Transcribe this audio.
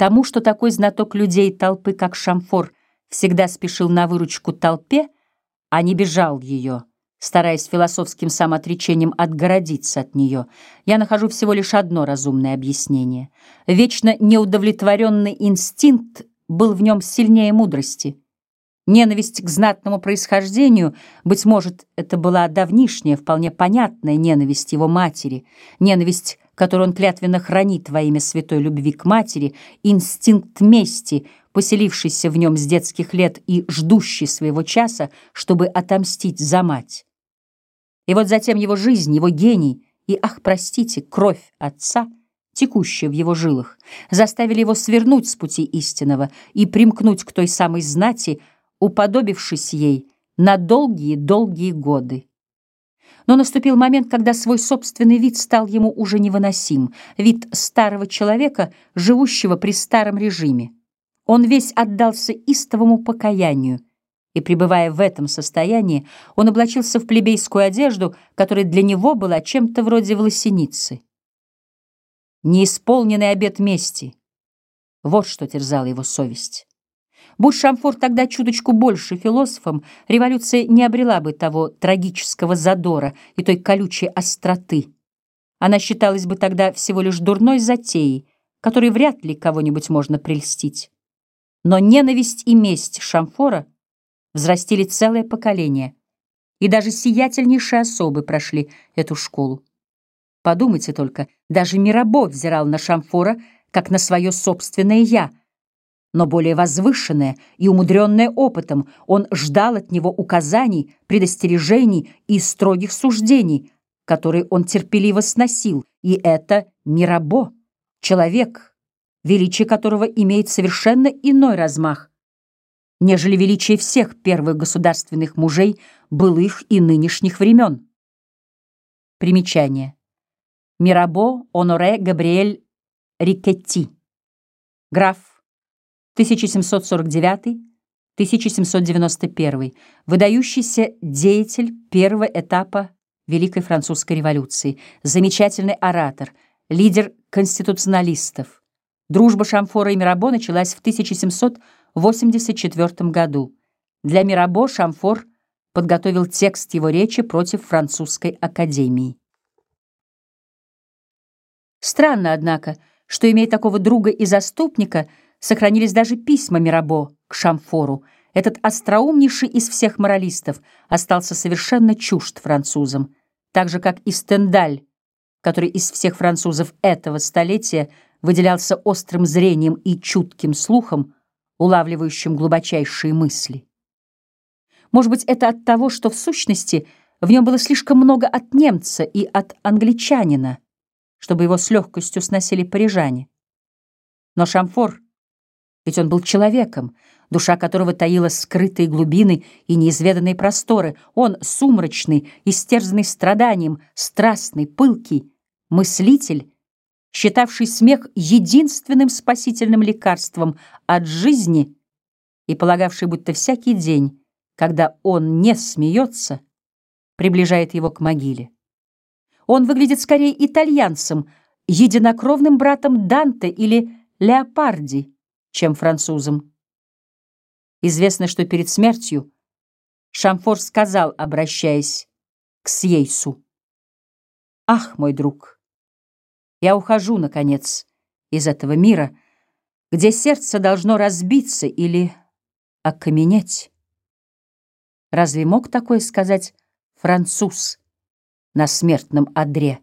Тому, что такой знаток людей толпы, как Шамфор, всегда спешил на выручку толпе, а не бежал ее, стараясь философским самоотречением отгородиться от нее, я нахожу всего лишь одно разумное объяснение. Вечно неудовлетворенный инстинкт был в нем сильнее мудрости. Ненависть к знатному происхождению, быть может, это была давнишняя, вполне понятная ненависть его матери, ненависть, которую он клятвенно хранит во имя святой любви к матери, инстинкт мести, поселившийся в нем с детских лет и ждущий своего часа, чтобы отомстить за мать. И вот затем его жизнь, его гений и, ах, простите, кровь отца — текущая в его жилах, заставили его свернуть с пути истинного и примкнуть к той самой знати, уподобившись ей на долгие-долгие годы. Но наступил момент, когда свой собственный вид стал ему уже невыносим, вид старого человека, живущего при старом режиме. Он весь отдался истовому покаянию, и, пребывая в этом состоянии, он облачился в плебейскую одежду, которая для него была чем-то вроде власеницы. Неисполненный обет мести. Вот что терзала его совесть. Будь Шамфор тогда чуточку больше философом, революция не обрела бы того трагического задора и той колючей остроты. Она считалась бы тогда всего лишь дурной затеей, которой вряд ли кого-нибудь можно прельстить. Но ненависть и месть Шамфора взрастили целое поколение, и даже сиятельнейшие особы прошли эту школу. Подумайте только, даже Мирабо взирал на Шамфора, как на свое собственное «я», но более возвышенное и умудренное опытом, он ждал от него указаний, предостережений и строгих суждений, которые он терпеливо сносил, и это Мирабо, человек, величие которого имеет совершенно иной размах, нежели величие всех первых государственных мужей былых и нынешних времен. Примечание. Мирабо Оноре Габриэль Рикетти. Граф 1749-1791. Выдающийся деятель первого этапа Великой Французской революции. Замечательный оратор, лидер конституционалистов. Дружба Шамфора и Мирабо началась в 1784 году. Для Мирабо Шамфор подготовил текст его речи против французской академии. Странно, однако, что, имея такого друга и заступника, сохранились даже письма Мирабо к Шамфору. Этот остроумнейший из всех моралистов остался совершенно чужд французам, так же, как и Стендаль, который из всех французов этого столетия выделялся острым зрением и чутким слухом, улавливающим глубочайшие мысли. Может быть, это от того, что в сущности в нем было слишком много от немца и от англичанина, чтобы его с легкостью сносили парижане. Но Шамфор, ведь он был человеком, душа которого таила скрытые глубины и неизведанные просторы, он сумрачный, истерзанный страданием, страстный, пылкий, мыслитель, считавший смех единственным спасительным лекарством от жизни и полагавший, будто всякий день, когда он не смеется, приближает его к могиле. Он выглядит скорее итальянцем, единокровным братом Данте или Леопарди, чем французом. Известно, что перед смертью Шамфор сказал, обращаясь к Сьейсу, «Ах, мой друг, я ухожу, наконец, из этого мира, где сердце должно разбиться или окаменеть». Разве мог такое сказать француз? на смертном одре.